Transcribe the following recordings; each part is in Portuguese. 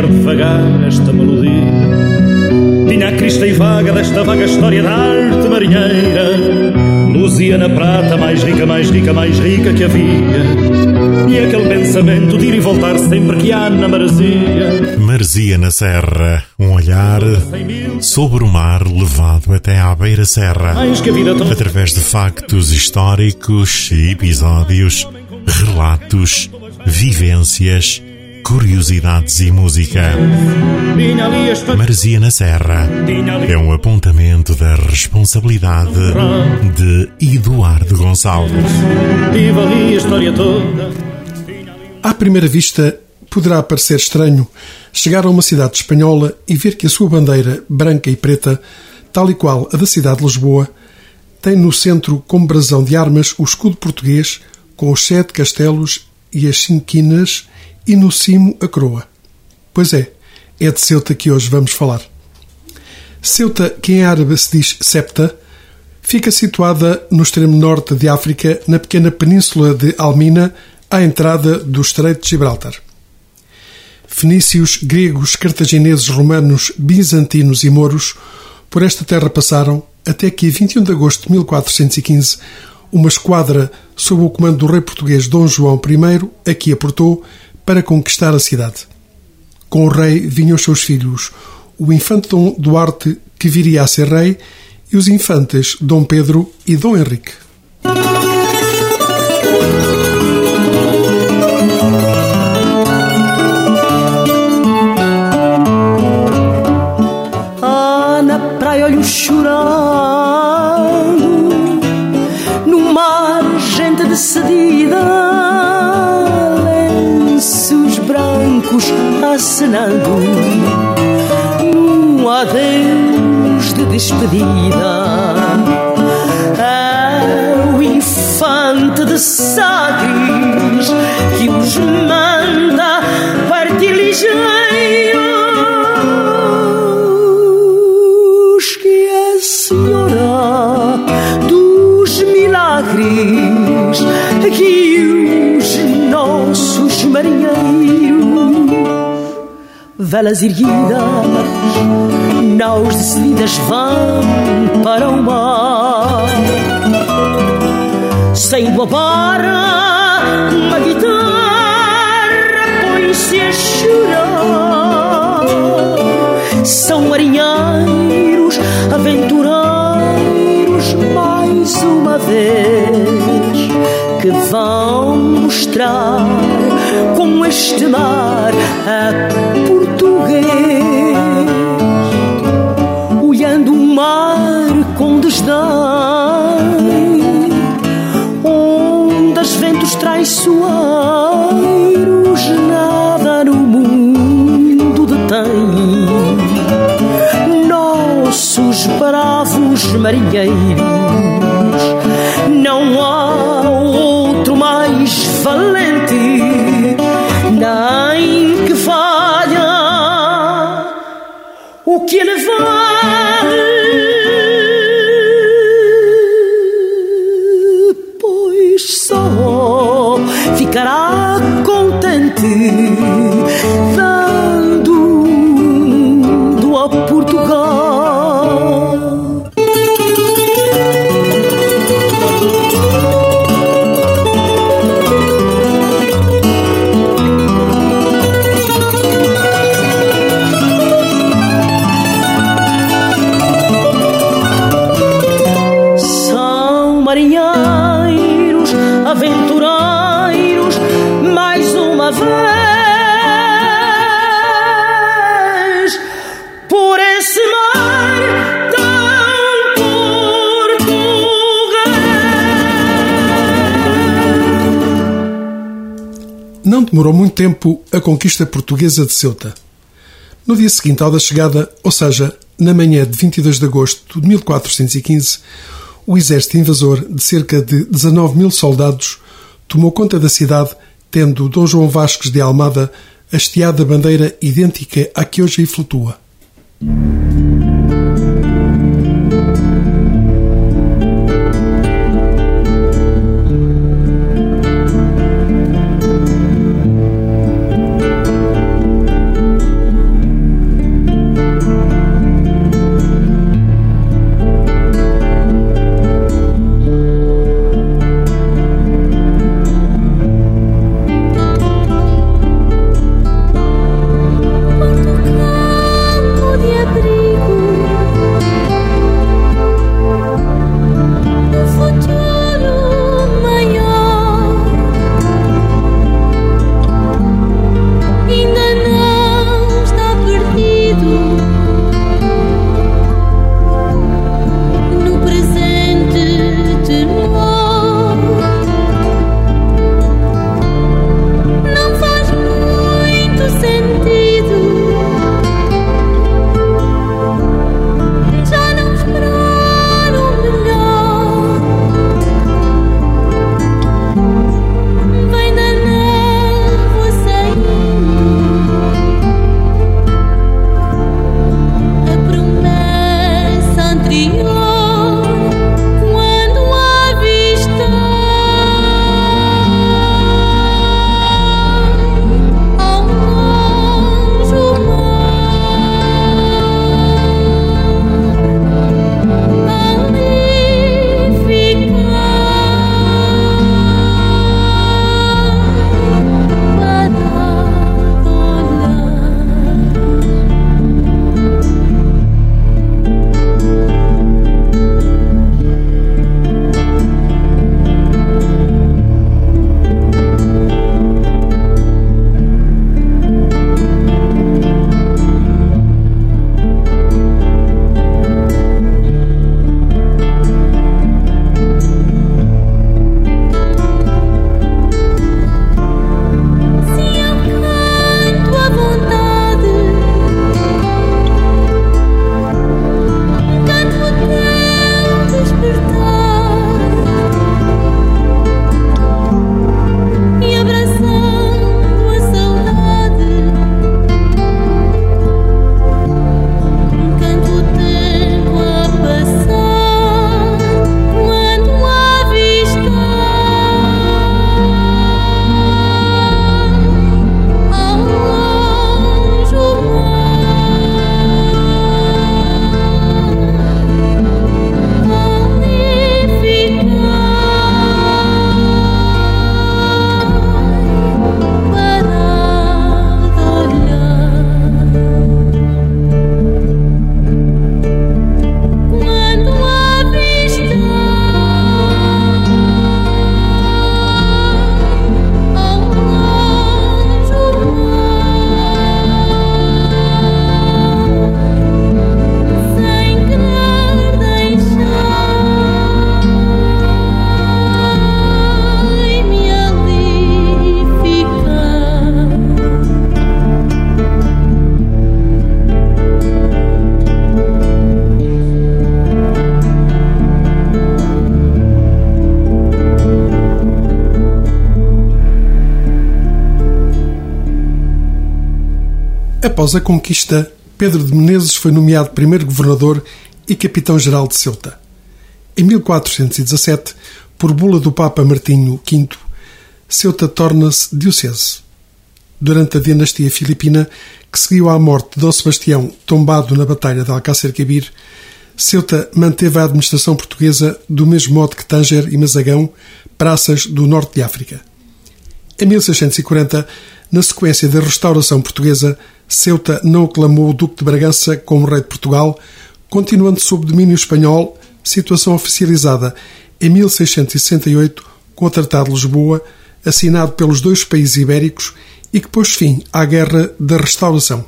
criar devagar esta melodia. Tinha a crista e vaga desta vaga história da arte marinheira. Luzia na prata, mais rica, mais rica, mais rica que havia. E aquele pensamento de ir e voltar sempre que há na maresia. Maresia na Serra, um olhar sobre o mar levado até à beira serra. Através de factos históricos e episódios, relatos, vivências curiosidades e música. Maresia na Serra é um apontamento da responsabilidade de Eduardo Gonçalves. À primeira vista, poderá parecer estranho chegar a uma cidade espanhola e ver que a sua bandeira, branca e preta, tal e qual a da cidade de Lisboa, tem no centro, como brasão de armas, o escudo português, com os sete castelos e as cinco quinas e no cimo a coroa. Pois é, é de Ceuta que hoje vamos falar. Ceuta, que em árabe se diz Septa, fica situada no extremo norte de África, na pequena península de Almina, à entrada do Estreito de Gibraltar. Fenícios, gregos, cartagineses, romanos, bizantinos e mouros por esta terra passaram até que, a 21 de agosto de 1415, uma esquadra sob o comando do rei português Dom João I aqui aportou para conquistar a cidade. Com o rei vinham os seus filhos, o infante Dom Duarte, que viria a ser rei, e os infantes Dom Pedro e Dom Henrique. Ah, na praia olho chorando, acenando num adeus de despedida. É o infante de Sagres velas erguidas, naus decididas vão para o mar. Saindo a barra, uma guitarra põe-se a chorar. São marinheiros, aventureiros, mais uma vez, que vão mostrar como este mar é português, Maria tempo a conquista portuguesa de Ceuta. No dia seguinte ao da chegada, ou seja, na manhã de 22 de agosto de 1415, o exército invasor, de cerca de 19 mil soldados, tomou conta da cidade, tendo Dom João Vasques de Almada hasteado a bandeira idêntica à que hoje aí flutua. Após a conquista, Pedro de Menezes foi nomeado primeiro governador e capitão-geral de Ceuta. Em 1417, por bula do Papa Martinho V, Ceuta torna-se diocese. Durante a dinastia filipina, que seguiu à morte de Dom Sebastião, tombado na Batalha de Alcácer Quibir, Ceuta manteve a administração portuguesa do mesmo modo que Tanger e Mazagão, praças do norte de África. Em 1640, na sequência da restauração portuguesa, Ceuta não aclamou o Duque de Bragança como rei de Portugal, continuando sob domínio espanhol, situação oficializada em 1668 com o Tratado de Lisboa, assinado pelos dois países ibéricos e que pôs fim à Guerra da Restauração.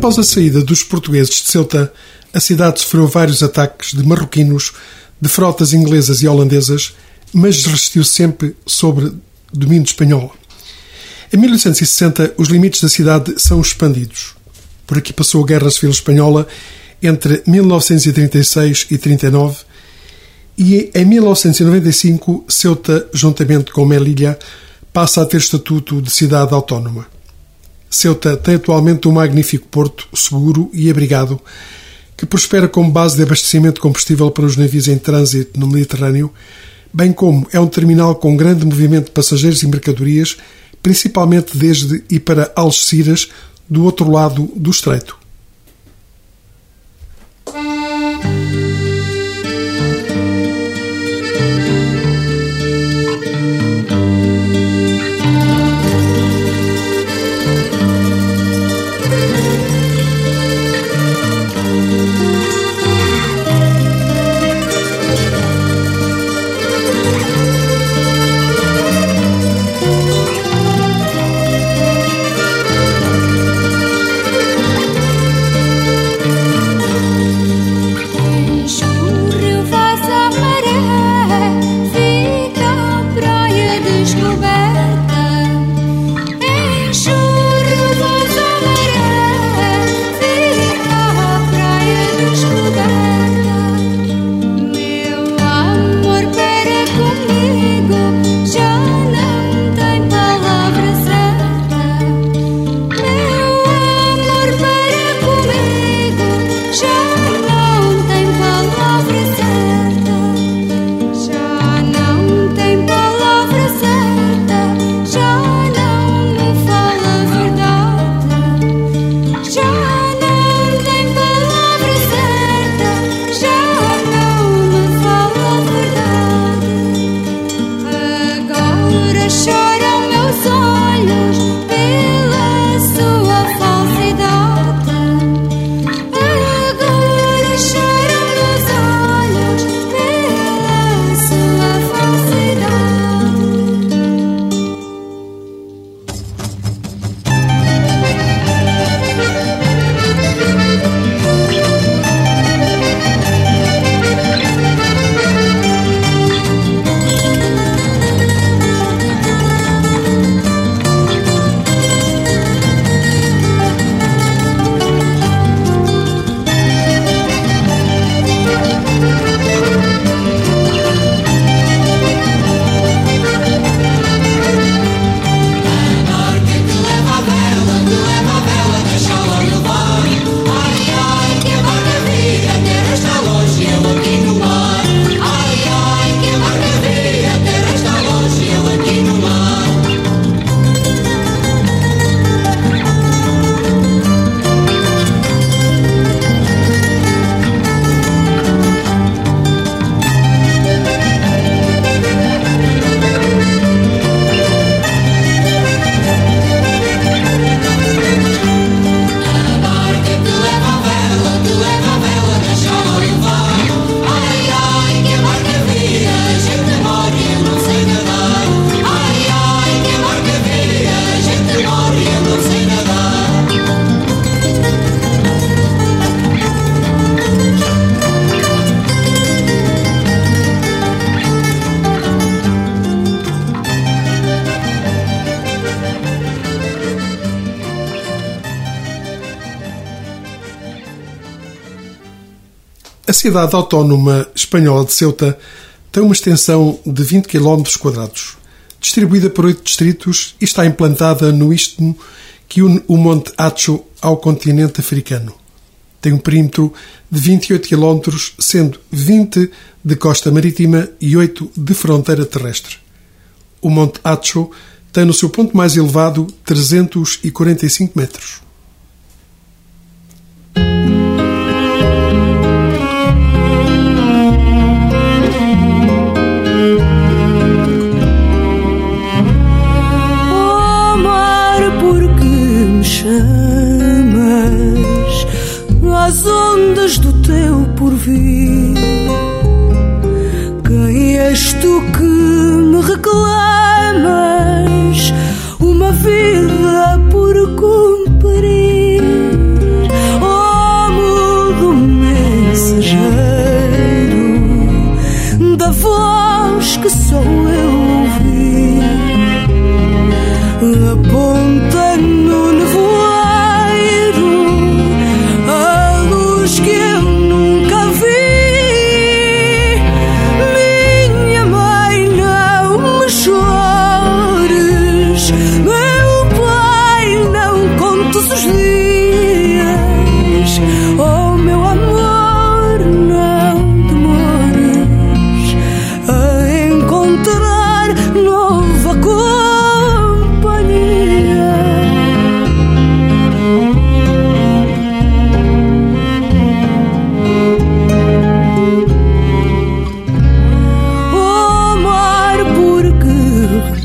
Após a saída dos portugueses de Ceuta, a cidade sofreu vários ataques de marroquinos, de frotas inglesas e holandesas, mas resistiu sempre sobre domínio espanhol. Em 1860, os limites da cidade são expandidos. Por aqui passou a Guerra Civil Espanhola entre 1936 e 39 e em 1995 Ceuta, juntamente com Melilla, passa a ter estatuto de cidade autónoma. Ceuta tem atualmente um magnífico porto, seguro e abrigado, que prospera como base de abastecimento de combustível para os navios em trânsito no Mediterrâneo, bem como é um terminal com grande movimento de passageiros e mercadorias, principalmente desde e para Algeciras, do outro lado do estreito. A cidade autónoma espanhola de Ceuta tem uma extensão de 20 km distribuída por oito distritos e está implantada no istmo que une o Monte Acho ao continente africano. Tem um perímetro de 28 km, sendo 20 de costa marítima e 8 de fronteira terrestre. O Monte Acho tem no seu ponto mais elevado 345 metros.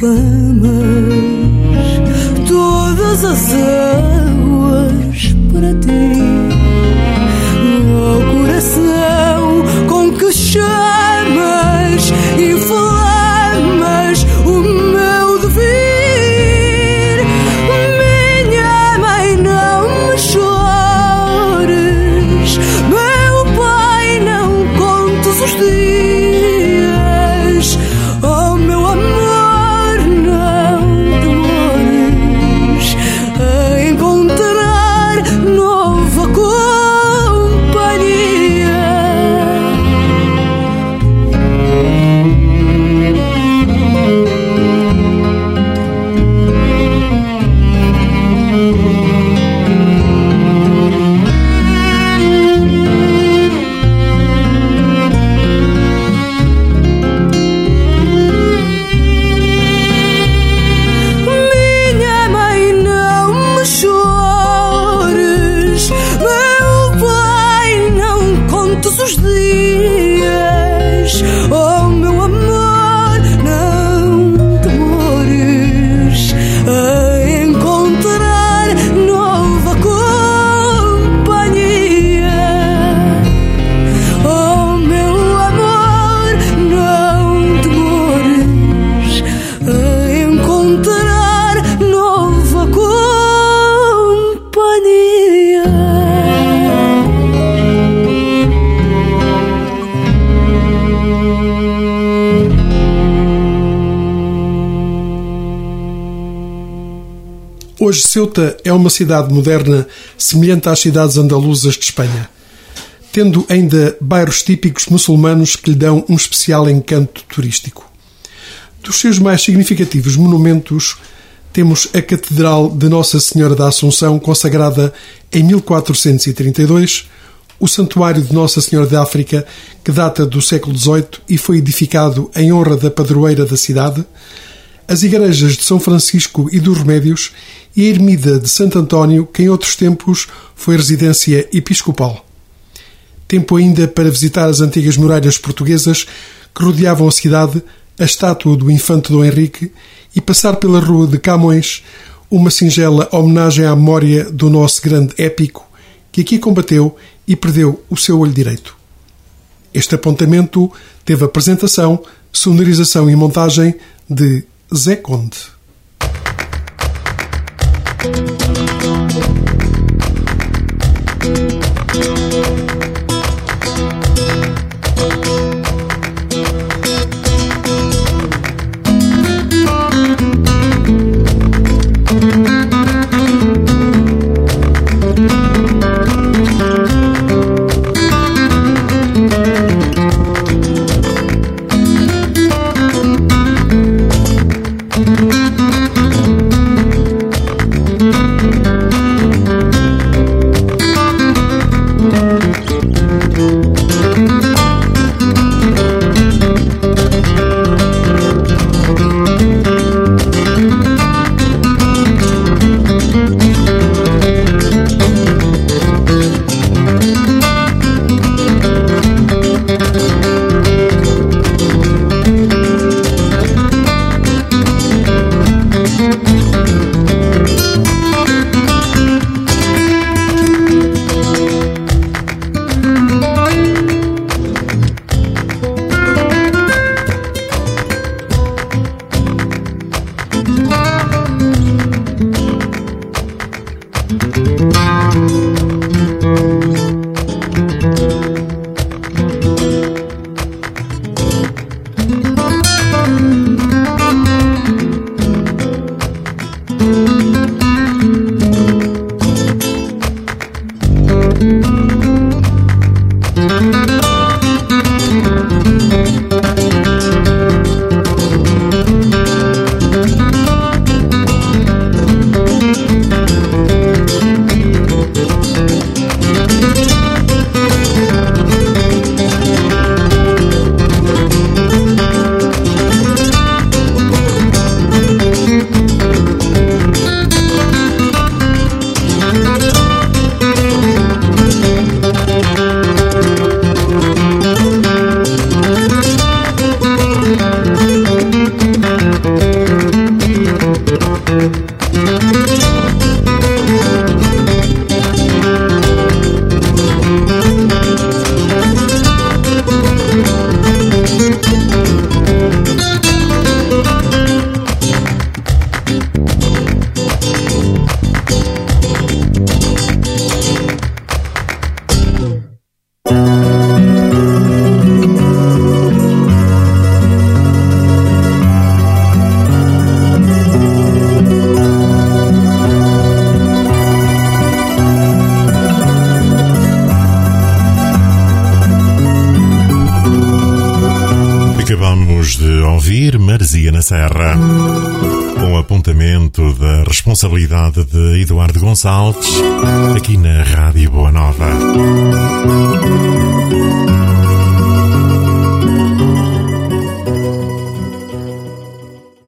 烦闷 Hoje Ceuta é uma cidade moderna semelhante às cidades andaluzas de Espanha, tendo ainda bairros típicos muçulmanos que lhe dão um especial encanto turístico. Dos seus mais significativos monumentos, temos a Catedral de Nossa Senhora da Assunção, consagrada em 1432, o Santuário de Nossa Senhora de África, que data do século XVIII e foi edificado em honra da padroeira da cidade, as igrejas de São Francisco e dos Remédios e a ermida de Santo António, que em outros tempos foi residência episcopal. Tempo ainda para visitar as antigas muralhas portuguesas que rodeavam a cidade, a estátua do infante Dom Henrique e passar pela rua de Camões, uma singela homenagem à memória do nosso grande épico que aqui combateu e perdeu o seu olho direito. Este apontamento teve apresentação, sonorização e montagem de Zé Conde. Música Serra. Com apontamento da responsabilidade de Eduardo Gonçalves, aqui na Rádio Boa Nova.